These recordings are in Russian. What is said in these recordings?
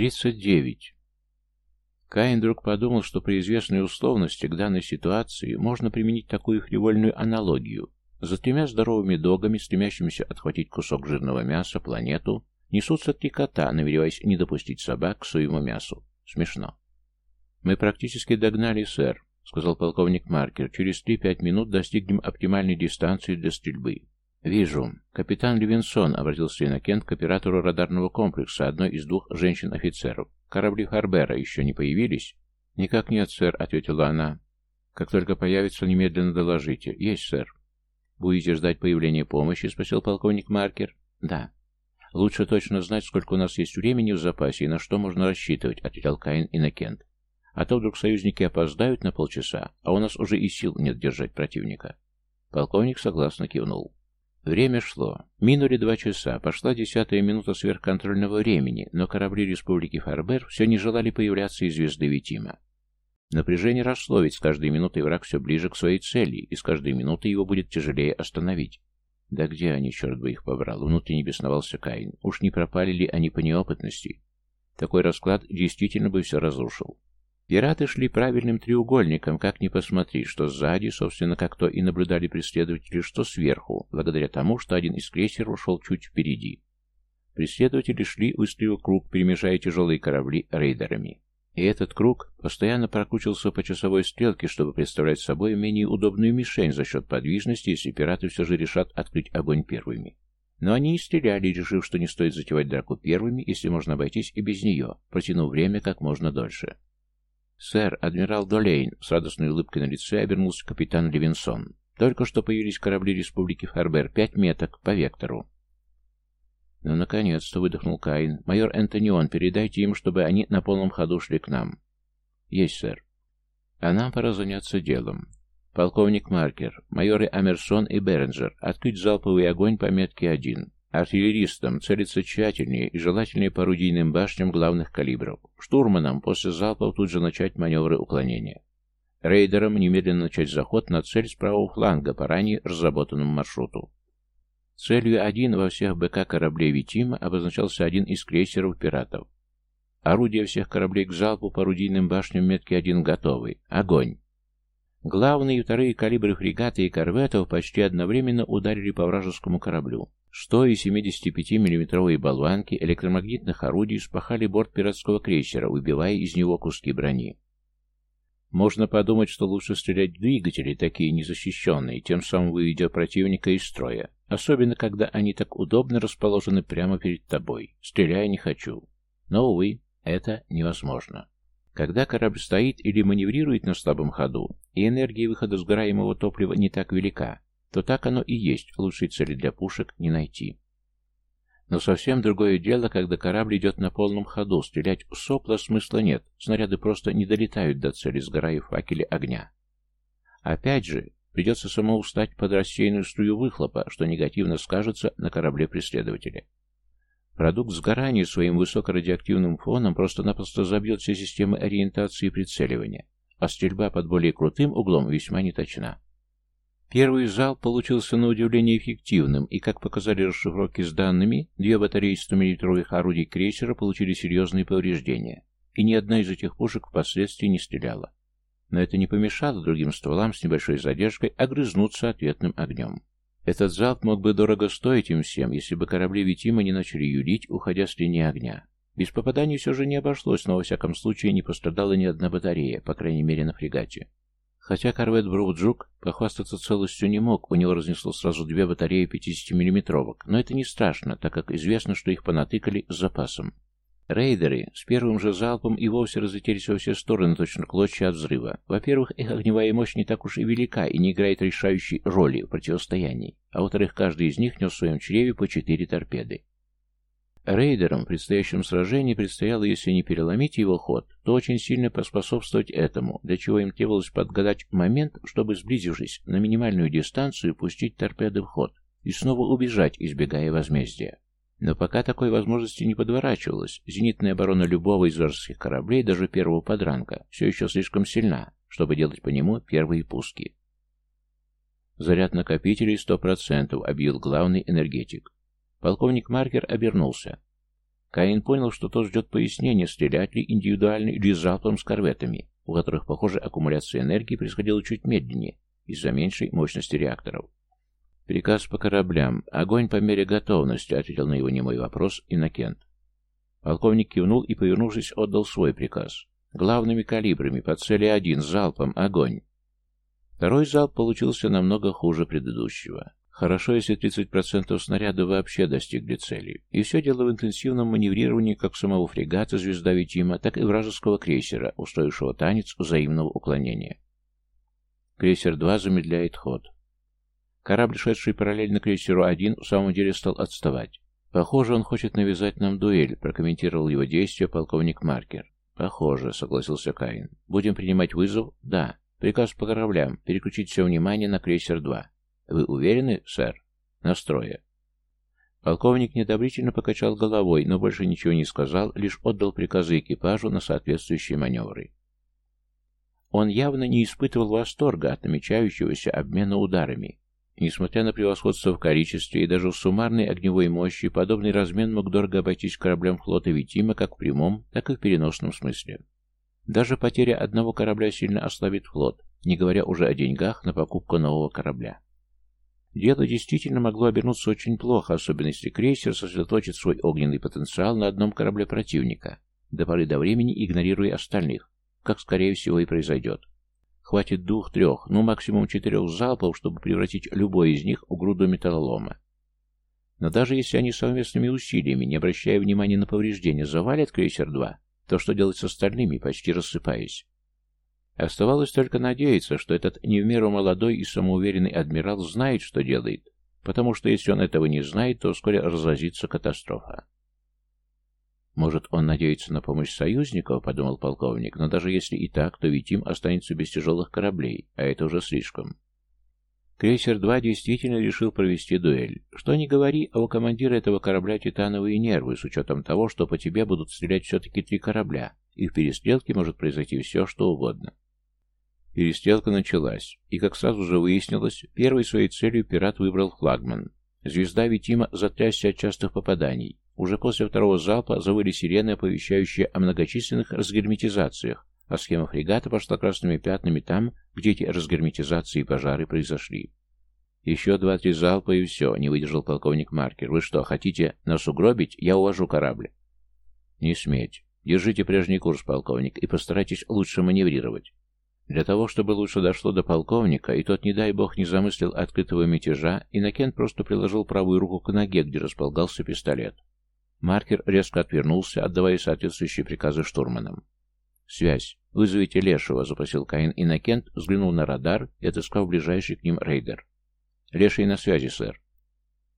Тридцать девять. Каин вдруг подумал, что при известной условности к данной ситуации можно применить такую фривольную аналогию. За тремя здоровыми догами, стремящимися отхватить кусок жирного мяса, планету, несутся три кота, намереваясь не допустить собак к своему мясу. Смешно. «Мы практически догнали, сэр», — сказал полковник Маркер. «Через три-пять минут достигнем оптимальной дистанции для стрельбы». «Вижу. Капитан Левинсон», — обратился Иннокент к оператору радарного комплекса, одной из двух женщин-офицеров. «Корабли Харбера еще не появились?» «Никак нет, сэр», — ответила она. «Как только появится, немедленно доложите». «Есть, сэр». «Будете ждать появления помощи?» — спросил полковник Маркер. «Да». «Лучше точно знать, сколько у нас есть времени в запасе и на что можно рассчитывать», — ответил Каин Иннокент. «А то вдруг союзники опоздают на полчаса, а у нас уже и сил нет держать противника». Полковник согласно кивнул. Время шло. Минули два часа, пошла десятая минута сверхконтрольного времени, но корабли Республики Фарбер все не желали появляться из звезды Витима. Напряжение росло, ведь с каждой минутой враг все ближе к своей цели, и с каждой минутой его будет тяжелее остановить. Да где они, черт бы их побрал, внутренне бесновался Каин. Уж не пропали ли они по неопытности? Такой расклад действительно бы все разрушил. Пираты шли правильным треугольником, как ни посмотри, что сзади, собственно, как то и наблюдали преследователи, что сверху, благодаря тому, что один из крейсеров ушел чуть впереди. Преследователи шли, выстроив круг, перемежая тяжелые корабли рейдерами. И этот круг постоянно прокручивался по часовой стрелке, чтобы представлять собой менее удобную мишень за счет подвижности, если пираты все же решат открыть огонь первыми. Но они не стреляли, решив, что не стоит затевать драку первыми, если можно обойтись и без нее, протянув время как можно дольше. «Сэр, адмирал Долейн», — с радостной улыбкой на лице обернулся капитан Левинсон. «Только что появились корабли Республики Фарбер, пять меток по вектору». «Ну, наконец-то», — выдохнул Каин. «Майор Энтонион, передайте им, чтобы они на полном ходу шли к нам». «Есть, сэр». «А нам пора заняться делом. Полковник Маркер, майоры Амерсон и Беренджер, открыть залповый огонь по метке 1. Артиллеристам целиться тщательнее и желательнее по орудийным башням главных калибров. Штурманам после залпов тут же начать маневры уклонения. Рейдерам немедленно начать заход на цель с правого фланга по ранее разработанному маршруту. Целью один во всех БК кораблей Витима обозначался один из крейсеров пиратов. Орудия всех кораблей к залпу по орудийным башням метки 1 готовы. Огонь! Главные и вторые калибры фрегата и корветов почти одновременно ударили по вражескому кораблю. 100 и 75 миллиметровые болванки электромагнитных орудий спахали борт пиратского крейсера, выбивая из него куски брони. Можно подумать, что лучше стрелять в двигатели, такие незащищенные, тем самым выведя противника из строя, особенно когда они так удобно расположены прямо перед тобой. Стреляя не хочу. Но, увы, это невозможно. Когда корабль стоит или маневрирует на слабом ходу, и энергия выхода сгораемого топлива не так велика, то так оно и есть, лучшей цели для пушек не найти. Но совсем другое дело, когда корабль идет на полном ходу, стрелять в сопла смысла нет, снаряды просто не долетают до цели, сгорая в огня. Опять же, придется самому встать под рассеянную струю выхлопа, что негативно скажется на корабле преследователя. Продукт сгорания своим высокорадиоактивным фоном просто-напросто забьет все системы ориентации и прицеливания, а стрельба под более крутым углом весьма неточна. Первый залп получился на удивление эффективным, и, как показали расшифровки с данными, две батареи 100-мм орудий крейсера получили серьезные повреждения, и ни одна из этих пушек впоследствии не стреляла. Но это не помешало другим стволам с небольшой задержкой огрызнуться ответным огнем. Этот залп мог бы дорого стоить им всем, если бы корабли Витима не начали юлить, уходя с линии огня. Без попаданий все же не обошлось, но во всяком случае не пострадала ни одна батарея, по крайней мере на фрегате. Хотя корвет Броуджук похвастаться целостью не мог, у него разнесло сразу две батареи 50-миллиметровок, но это не страшно, так как известно, что их понатыкали с запасом. Рейдеры с первым же залпом и вовсе разлетелись во все стороны, точно клочья от взрыва. Во-первых, их огневая мощь не так уж и велика и не играет решающей роли в противостоянии, а во-вторых, каждый из них нес в своем чреве по четыре торпеды. Рейдерам в предстоящем сражении предстояло, если не переломить его ход, то очень сильно поспособствовать этому, для чего им требовалось подгадать момент, чтобы, сблизившись на минимальную дистанцию, пустить торпеды в ход и снова убежать, избегая возмездия. Но пока такой возможности не подворачивалось, зенитная оборона любого из вражеских кораблей, даже первого подранка, все еще слишком сильна, чтобы делать по нему первые пуски. Заряд накопителей 100%, объявил главный энергетик. Полковник Маркер обернулся. Каин понял, что тот ждет пояснения, стрелять ли индивидуально или залпом с корветами, у которых, похоже, аккумуляция энергии происходила чуть медленнее из-за меньшей мощности реакторов. «Приказ по кораблям. Огонь по мере готовности», — ответил на его немой вопрос Иннокент. Полковник кивнул и, повернувшись, отдал свой приказ. «Главными калибрами, по цели один, залпом, огонь!» Второй залп получился намного хуже предыдущего. Хорошо, если 30% снаряда вообще достигли цели. И все дело в интенсивном маневрировании как самого фрегата «Звезда Витима», так и вражеского крейсера, устроившего танец взаимного уклонения. Крейсер-2 замедляет ход. Корабль, шедший параллельно крейсеру-1, в самом деле стал отставать. «Похоже, он хочет навязать нам дуэль», — прокомментировал его действия полковник Маркер. «Похоже», — согласился Каин. «Будем принимать вызов?» «Да. Приказ по кораблям. Переключить все внимание на крейсер-2». «Вы уверены, сэр?» «Настроя». Полковник недобрительно покачал головой, но больше ничего не сказал, лишь отдал приказы экипажу на соответствующие маневры. Он явно не испытывал восторга от намечающегося обмена ударами. Несмотря на превосходство в количестве и даже в суммарной огневой мощи, подобный размен мог дорого обойтись кораблям флота Витима как в прямом, так и в переносном смысле. Даже потеря одного корабля сильно ослабит флот, не говоря уже о деньгах на покупку нового корабля. Дело действительно могло обернуться очень плохо, особенно если крейсер сосредоточит свой огненный потенциал на одном корабле противника, до поры до времени игнорируя остальных, как скорее всего и произойдет. Хватит двух-трех, ну максимум четырех залпов, чтобы превратить любой из них в груду металлолома. Но даже если они совместными усилиями, не обращая внимания на повреждения, завалят крейсер-2, то что делать с остальными, почти рассыпаясь? Оставалось только надеяться, что этот не в меру молодой и самоуверенный адмирал знает, что делает, потому что если он этого не знает, то вскоре разразится катастрофа. «Может, он надеется на помощь союзников?» — подумал полковник. «Но даже если и так, то ведь им останется без тяжелых кораблей, а это уже слишком». Крейсер-2 действительно решил провести дуэль. Что ни говори, а у командира этого корабля титановые нервы, с учетом того, что по тебе будут стрелять все-таки три корабля, и в перестрелке может произойти все, что угодно. Перестрелка началась, и, как сразу же выяснилось, первой своей целью пират выбрал флагман. Звезда Витима затрясся от частых попаданий, уже после второго залпа завыли сирены, оповещающие о многочисленных разгерметизациях, а схема фрегата пошла красными пятнами там, где эти разгерметизации и пожары произошли. «Еще два-три залпа и все», — не выдержал полковник Маркер. «Вы что, хотите нас угробить? Я увожу корабль». «Не сметь. Держите прежний курс, полковник, и постарайтесь лучше маневрировать». Для того, чтобы лучше дошло до полковника, и тот, не дай бог, не замыслил открытого мятежа, Иннокент просто приложил правую руку к ноге, где располагался пистолет. Маркер резко отвернулся, отдавая соответствующие приказы штурманам. «Связь. Вызовите Лешего», — запросил Каин Иннокент, взглянул на радар и отыскал ближайший к ним рейдер. «Леший на связи, сэр».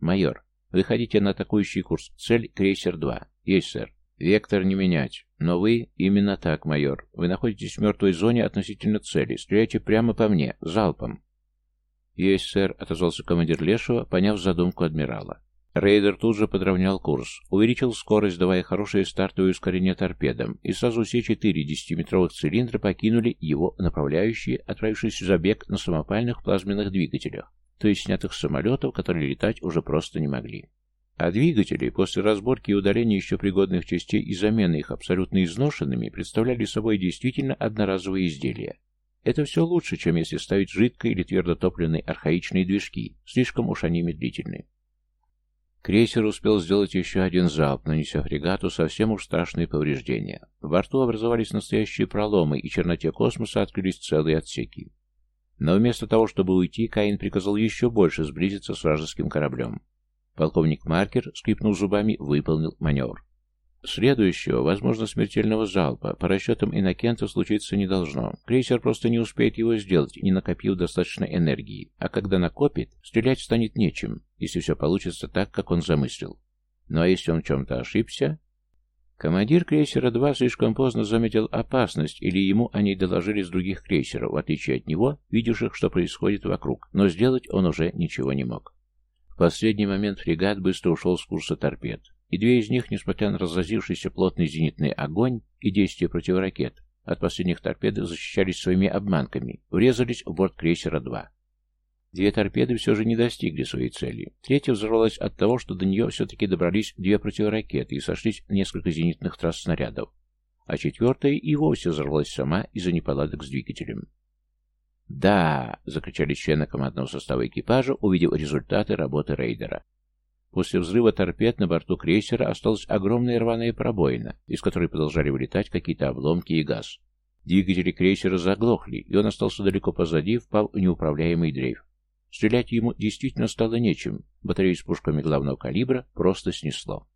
«Майор, выходите на атакующий курс. Цель — крейсер-2. Есть, сэр. Вектор не менять. Но вы... Именно так, майор. Вы находитесь в мертвой зоне относительно цели. Стреляйте прямо по мне. Залпом». «Есть, сэр», — отозвался командир Лешего, поняв задумку адмирала. Рейдер тут же подровнял курс, увеличил скорость, давая хорошее стартовое ускорение торпедам, и сразу все четыре десятиметровых цилиндра покинули его направляющие, отправившись в забег на самопальных плазменных двигателях, то есть снятых с самолетов, которые летать уже просто не могли. А двигатели, после разборки и удаления еще пригодных частей и замены их абсолютно изношенными, представляли собой действительно одноразовые изделия. Это все лучше, чем если ставить жидкой или твердотопливные архаичные движки, слишком уж они медлительны. Крейсер успел сделать еще один залп, нанеся фрегату совсем уж страшные повреждения. В борту образовались настоящие проломы, и черноте космоса открылись целые отсеки. Но вместо того, чтобы уйти, Каин приказал еще больше сблизиться с вражеским кораблем. Полковник Маркер, скрипнув зубами, выполнил маневр. Следующего, возможно, смертельного залпа, по расчетам Иннокента, случиться не должно. Крейсер просто не успеет его сделать, не накопив достаточно энергии. А когда накопит, стрелять станет нечем, если все получится так, как он замыслил. Ну а если он в чем-то ошибся? Командир крейсера-2 слишком поздно заметил опасность, или ему о ней доложили с других крейсеров, в отличие от него, видевших, что происходит вокруг, но сделать он уже ничего не мог. В последний момент фрегат быстро ушел с курса торпед и две из них, несмотря на разразившийся плотный зенитный огонь и действия противоракет, от последних торпед защищались своими обманками, врезались в борт крейсера-2. Две торпеды все же не достигли своей цели. Третья взорвалась от того, что до нее все-таки добрались две противоракеты и сошлись несколько зенитных трасс снарядов. А четвертая и вовсе взорвалась сама из-за неполадок с двигателем. «Да!» — закричали члены командного состава экипажа, увидев результаты работы рейдера. После взрыва торпед на борту крейсера осталась огромная рваная пробоина, из которой продолжали вылетать какие-то обломки и газ. Двигатели крейсера заглохли, и он остался далеко позади, впав в неуправляемый дрейф. Стрелять ему действительно стало нечем, батарею с пушками главного калибра просто снесло.